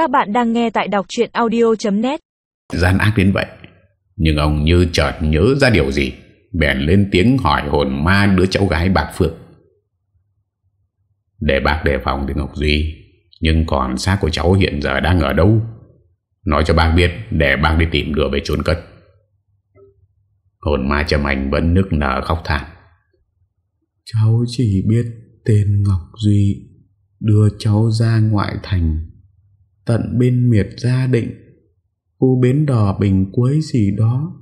Các bạn đang nghe tại đọc chuyện audio.net Gian ác đến vậy, Nhưng ông như chợt nhớ ra điều gì, Bèn lên tiếng hỏi hồn ma đứa cháu gái bạc Phượng. Để bác đề phòng thì Ngọc Duy, Nhưng còn xác của cháu hiện giờ đang ở đâu? Nói cho bác biết, Để bác đi tìm đưa về chôn cất. Hồn ma Trầm Anh vẫn nức nở khóc than Cháu chỉ biết tên Ngọc Duy, đưa cháu ra ngoại thành tận bên miệt gia định khu bến đò bình cuối gì đó.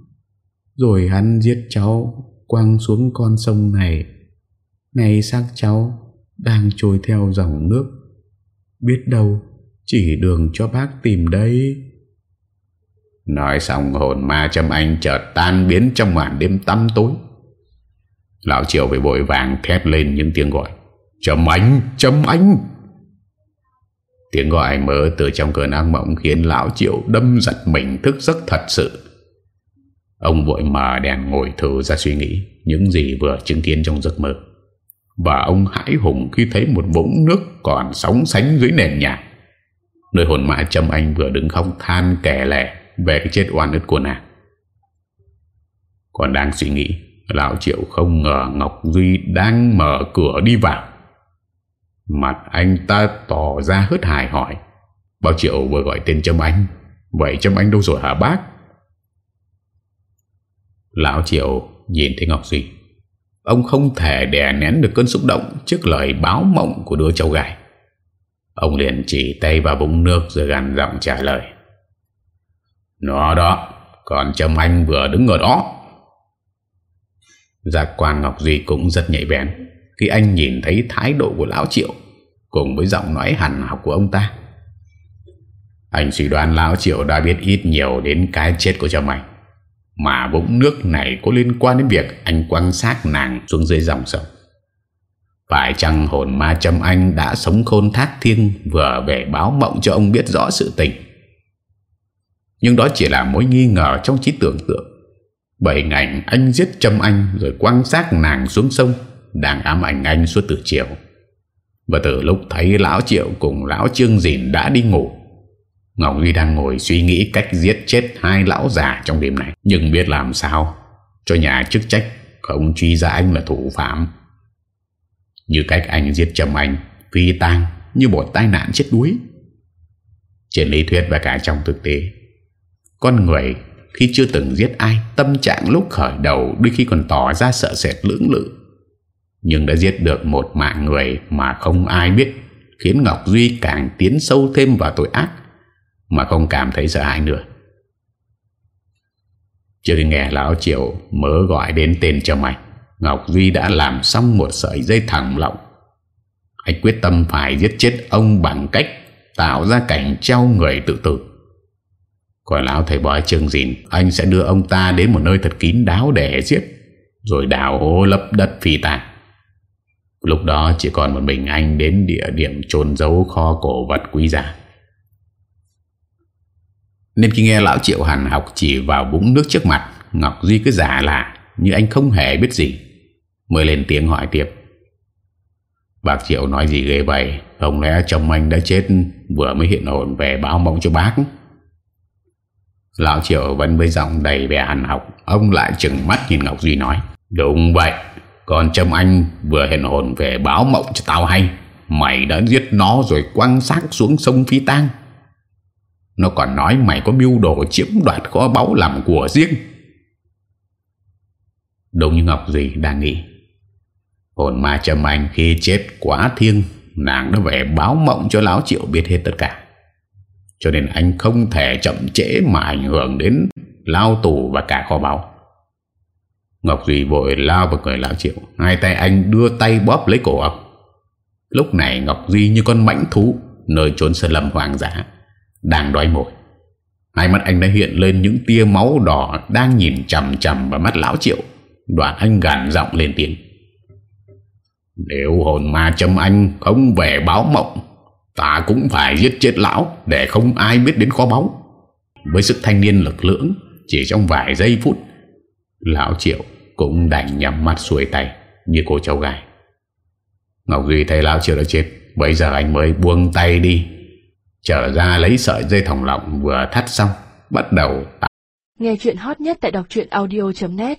Rồi hắn giết cháu quăng xuống con sông này. Nay xác cháu đang trôi theo dòng nước. Biết đâu chỉ đường cho bác tìm đây Nói xong hồn ma châm anh chợt tan biến trong màn đêm tăm tối. Lão triều về vội vàng thét lên những tiếng gọi. Châm anh, châm anh! Tiếng gọi mơ từ trong cơn ác mộng Khiến Lão Triệu đâm giật mình thức giấc thật sự. Ông vội mở đèn ngồi thử ra suy nghĩ Những gì vừa chứng kiến trong giấc mơ. Và ông hãi hùng khi thấy một vũng nước còn sóng sánh dưới nền nhà. Nơi hồn mã châm anh vừa đứng không than kẻ lẻ Về cái chết oan ức của nàng. Còn đang suy nghĩ, Lão Triệu không ngờ Ngọc Duy đang mở cửa đi vào. Mặt anh ta tỏ ra hớt hài hỏi. Bao Triệu vừa gọi tên Trâm Anh? Vậy Trâm Anh đâu rồi hả bác? Lão Triệu nhìn thấy Ngọc Duy. Ông không thể đè nén được cơn xúc động Trước lời báo mộng của đứa cháu gái. Ông liền chỉ tay vào bụng nước Rồi gằn giọng trả lời. Nó đó, Còn Trâm Anh vừa đứng ở đó. Giác quan Ngọc Duy cũng rất nhạy bén. Khi anh nhìn thấy thái độ của Lão Triệu Cùng với giọng nói hẳn học của ông ta. Anh suy đoán Lão Triệu đã biết ít nhiều đến cái chết của cha Anh Mà vũng nước này có liên quan đến việc anh quăng xác nàng xuống dưới dòng sông. Phải chăng hồn ma châm Anh đã sống khôn thác thiên Vừa về báo mộng cho ông biết rõ sự tình? Nhưng đó chỉ là mối nghi ngờ trong trí tưởng tượng. Bởi hình ảnh anh giết châm Anh Rồi quăng xác nàng xuống sông đang ám ảnh anh suốt từ chiều. Và từ lúc thấy Lão Triệu cùng Lão Trương Dìn đã đi ngủ, Ngọc Duy đang ngồi suy nghĩ cách giết chết hai lão già trong đêm này. Nhưng biết làm sao, Cho nhà chức trách không truy ra anh là thủ phạm. Như cách anh giết chầm Anh, Phi tang, như một tai nạn chết đuối. Trên lý thuyết và cả trong thực tế, Con người khi chưa từng giết ai, Tâm trạng lúc khởi đầu Đôi khi còn tỏ ra sợ sệt lưỡng lự. Nhưng đã giết được một mạng người Mà không ai biết, Khiến Ngọc Duy càng tiến sâu thêm vào tội ác, Mà không cảm thấy sợ hãi nữa. Chưa khi nghe Lão triều Mớ gọi đến tên cho mày, Ngọc Duy đã làm xong một sợi dây thẳng lọng. Anh quyết tâm phải giết chết ông bằng cách Tạo ra cảnh treo người tự tử. Còn lão thầy bói trường dìn, Anh sẽ đưa ông ta đến một nơi thật kín đáo để giết, Rồi đào hố lấp đất phi tàn Lúc đó chỉ còn một mình anh đến địa điểm chôn giấu kho cổ vật quý giá. Nên khi nghe lão Triệu Hàn học chỉ vào búng nước trước mặt, Ngọc Duy cứ giả là Như anh không hề biết gì, Mới lên tiếng hỏi tiếp. Bác Triệu nói gì ghê vậy? Không lẽ chồng anh đã chết Vừa mới hiện hồn về báo mộng cho bác? Lão Triệu vẫn với giọng đầy vẻ hàn học, Ông lại chừng mắt nhìn Ngọc Duy nói, Đúng vậy còn trâm anh vừa hẹn hồn về báo mộng cho tao hay. Mày đã giết nó rồi quăng xác xuống sông Phi Tang. Nó còn nói mày có mưu đồ chiếm đoạt kho báu làm của riêng. Đúng như Ngọc Duy đang nghĩ. Hồn ma trâm anh khi chết quá thiêng, Nàng đã về báo mộng cho Lão Triệu biết hết tất cả. Cho nên anh không thể chậm trễ mà ảnh hưởng đến lao tù và cả kho báu. Ngọc Duy vội lao vào người lão triệu. Hai tay anh đưa tay bóp lấy cổ ông. Lúc này Ngọc Duy như con mãnh thú, nơi trốn sơn lâm hoàng giả đang đói mồi. Hai mắt anh đã hiện lên những tia máu đỏ đang nhìn chầm chầm vào mắt lão triệu. Đoạn anh gàn giọng lên tiếng. Nếu hồn ma châm anh không về báo mộng, Ta cũng phải giết chết lão Để không ai biết đến kho báu Với sức thanh niên lực lưỡng, Chỉ trong vài giây phút Lão Triệu cũng đành nhắm mắt xuôi tay Như cô cháu gái. Ngọc Duy thấy Lão Triệu đã chết, Bây giờ anh mới buông tay đi. Trở ra lấy sợi dây thòng lọng vừa thắt xong, Bắt đầu Nghe chuyện hot nhất tại đọc audio.net